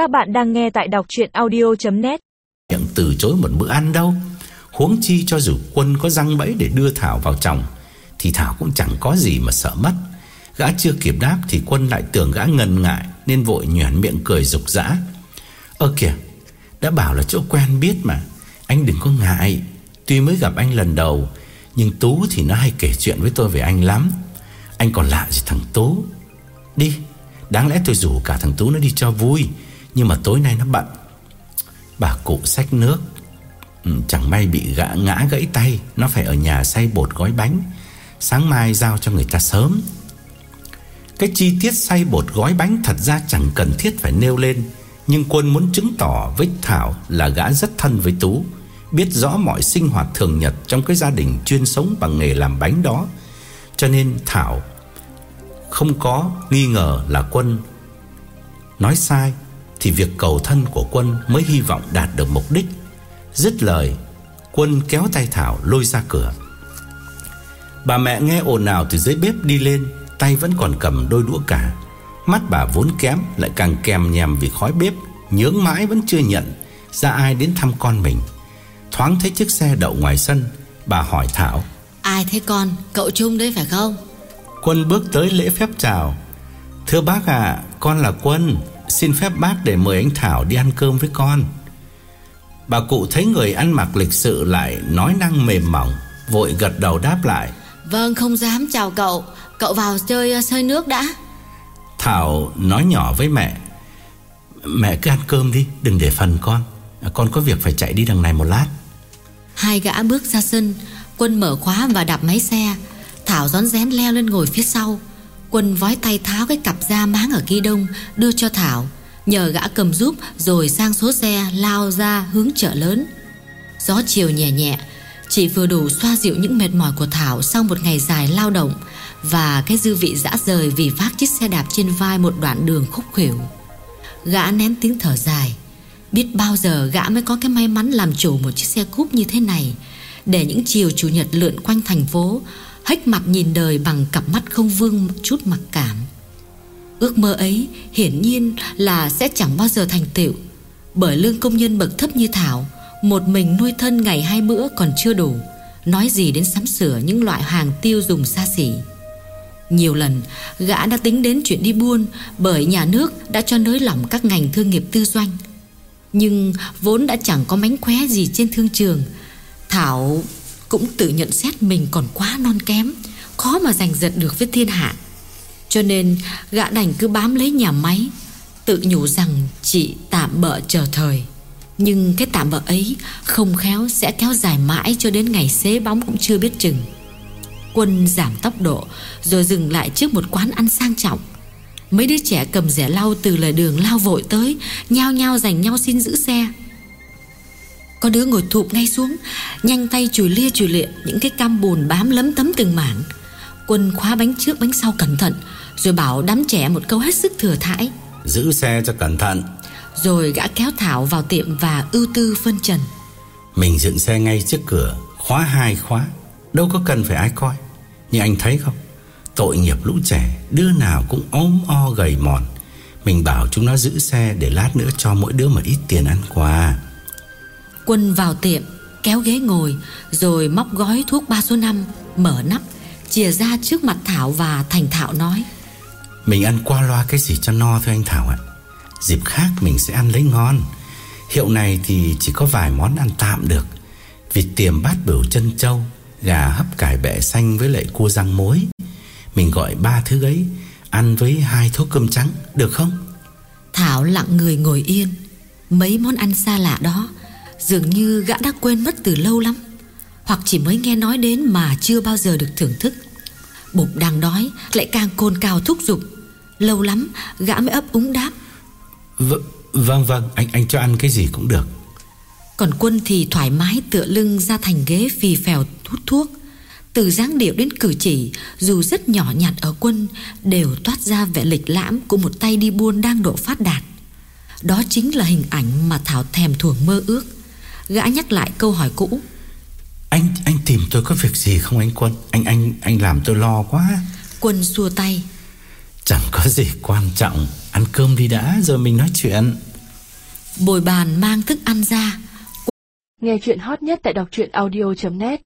Các bạn đang nghe tại đọc chuyện audio.net Miệng từ chối một bữa ăn đâu. Huống chi cho dù quân có răng bẫy để đưa Thảo vào chồng, Thì Thảo cũng chẳng có gì mà sợ mất. Gã chưa kịp đáp thì quân lại tưởng gã ngần ngại Nên vội nhoẻn miệng cười rục rã. Ơ kìa, Đã bảo là chỗ quen biết mà. Anh đừng có ngại. Tuy mới gặp anh lần đầu, Nhưng Tú thì nó hay kể chuyện với tôi về anh lắm. Anh còn lạ gì thằng Tú? Đi, Đáng lẽ tôi rủ cả thằng Tú nó đi cho vui. Nhưng mà tối nay nó bận. Bà cụ xách nước. Ừ, chẳng may bị gã ngã gãy tay. Nó phải ở nhà xay bột gói bánh. Sáng mai giao cho người ta sớm. Cái chi tiết xay bột gói bánh Thật ra chẳng cần thiết phải nêu lên. Nhưng quân muốn chứng tỏ với Thảo Là gã rất thân với Tú. Biết rõ mọi sinh hoạt thường nhật Trong cái gia đình chuyên sống bằng nghề làm bánh đó. Cho nên Thảo Không có nghi ngờ là quân Nói sai. Thì việc cầu thân của quân Mới hy vọng đạt được mục đích. Dứt lời Quân kéo tay Thảo lôi ra cửa. Bà mẹ nghe ồn ào từ dưới bếp đi lên Tay vẫn còn cầm đôi đũa cả Mắt bà vốn kém Lại càng kèm nhèm vì khói bếp Nhướng mãi vẫn chưa nhận Ra ai đến thăm con mình. Thoáng thấy chiếc xe đậu ngoài sân Bà hỏi Thảo. Ai thế con, cậu Trung đấy phải không? Quân bước tới lễ phép chào. Thưa bác ạ Con là Quân Xin phép bác để mời anh Thảo đi ăn cơm với con. Bà cụ thấy người ăn mặc lịch sự lại Nói năng mềm mỏng Vội gật đầu đáp lại. Vâng không dám. Chào cậu. Cậu vào chơi uh, sơi nước đã. Thảo nói nhỏ với mẹ. Mẹ cứ ăn cơm đi Đừng để phần con. Con có việc phải chạy đi đằng này một lát. Hai gã bước ra sân Quân mở khóa và đạp máy xe. Thảo rón rén leo lên ngồi phía sau Quân vói tay tháo cái cặp da máng ở ghi đông Đưa cho Thảo. Nhờ gã cầm giúp, Rồi sang số xe lao ra hướng chợ lớn. Gió chiều nhẹ nhẹ, Chỉ vừa đủ xoa dịu những mệt mỏi của Thảo Sau một ngày dài lao động. Và cái dư vị dã rời Vì vác chiếc xe đạp trên vai Một đoạn đường khúc khỉu Gã nén tiếng thở dài. Biết bao giờ gã mới có cái may mắn Làm chủ một chiếc xe cúp như thế này, Để những chiều chủ nhật lượn quanh thành phố Hách mặt nhìn đời bằng cặp mắt không vương chút mặc cảm. Ước mơ ấy hiển nhiên là sẽ chẳng bao giờ thành tựu. Bởi lương công nhân bậc thấp như Thảo, Một mình nuôi thân ngày hai bữa còn chưa đủ, Nói gì đến sắm sửa những loại hàng tiêu dùng xa xỉ. Nhiều lần, gã đã tính đến chuyện đi buôn Bởi nhà nước đã cho nới lỏng các ngành thương nghiệp tư doanh. Nhưng vốn đã chẳng có mánh khóe gì trên thương trường, Thảo cũng tự nhận xét mình còn quá non kém, Khó mà giành giật được với thiên hạ. Cho nên, gã đành cứ bám lấy nhà máy, Tự nhủ rằng chỉ tạm bợ chờ thời. Nhưng cái tạm bợ ấy Không khéo sẽ kéo dài mãi Cho đến ngày xế bóng cũng chưa biết chừng. Quân giảm tốc độ Rồi dừng lại trước một quán ăn sang trọng. Mấy đứa trẻ cầm rẻ lau từ lề đường lao vội tới, Nhao nhao giành nhau xin giữ xe có đứa ngồi thụp ngay xuống Nhanh tay chùi lia chùi lịa Những cái cam bùn bám lấm tấm từng mảng. Quân khóa bánh trước bánh sau cẩn thận Rồi bảo đám trẻ một câu hết sức thừa thãi. Giữ xe cho cẩn thận. Rồi gã kéo Thảo vào tiệm và ưu tư phân trần. Mình dựng xe ngay trước cửa Khóa hai khóa. Đâu có cần phải ai coi. Nhưng anh thấy không? Tội nghiệp lũ trẻ Đứa nào cũng ốm o gầy mòn. Mình bảo chúng nó giữ xe Để lát nữa cho mỗi đứa một ít tiền ăn quà Quân vào tiệm Kéo ghế ngồi Rồi móc gói thuốc 3 số 5 Mở nắp Chìa ra trước mặt Thảo và Thành Thảo nói. Mình ăn qua loa cái gì cho no thôi anh Thảo ạ. Dịp khác mình sẽ ăn lấy ngon. Hiệu này thì chỉ có vài món ăn tạm được. Vịt tiềm bát bửu chân trâu Gà hấp cải bẹ xanh với lại cua rang muối. Mình gọi ba thứ ấy Ăn với hai thố cơm trắng Được không? Thảo lặng người ngồi yên. Mấy món ăn xa lạ đó Dường như gã đã quên mất từ lâu lắm Hoặc chỉ mới nghe nói đến mà chưa bao giờ được thưởng thức. Bụng đang đói Lại càng cồn cào thúc giục. Lâu lắm gã mới ấp úng đáp. V Vâng vâng anh anh cho ăn cái gì cũng được. Còn quân thì thoải mái tựa lưng ra thành ghế phì phèo hút thuốc. Từ dáng điệu đến cử chỉ Dù rất nhỏ nhặt ở quân Đều toát ra vẻ lịch lãm Của một tay đi buôn đang độ phát đạt. Đó chính là hình ảnh mà Thảo thèm thuồng mơ ước Gã nhắc lại câu hỏi cũ. Anh anh tìm tôi có việc gì không anh Quân? Anh anh anh làm tôi lo quá. Quân xua tay. Chẳng có gì quan trọng. Ăn cơm đi đã rồi mình nói chuyện. Bồi bàn mang thức ăn ra. Nghe chuyện hot nhất tại đọc truyện audio.net